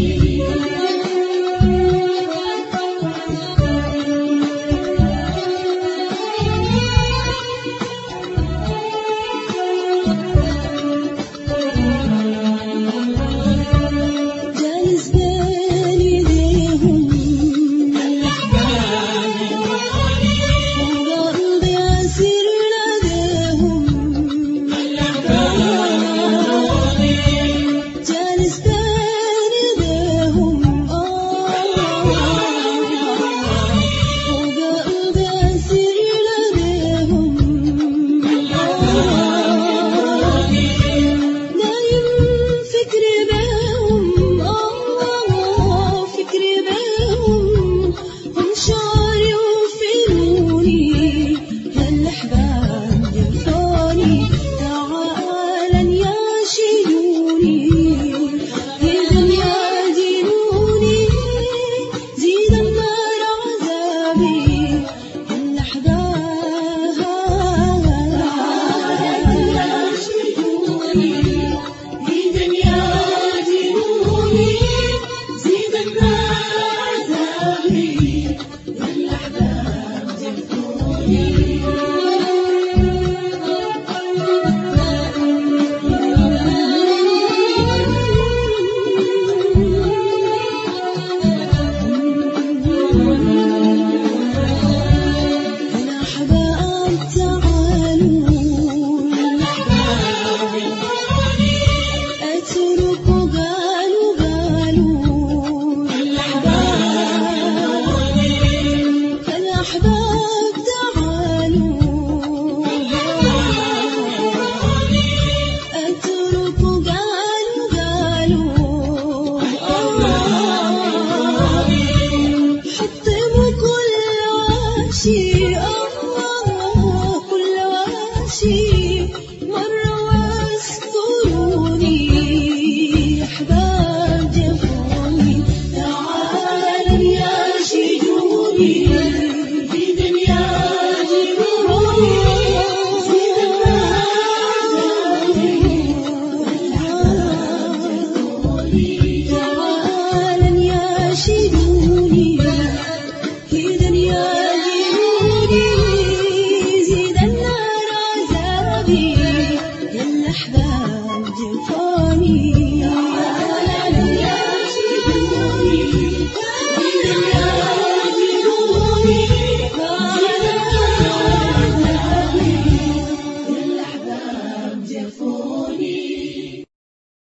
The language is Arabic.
どうぞ。أحداث أرشدوني هدى يا زيدني زيد النار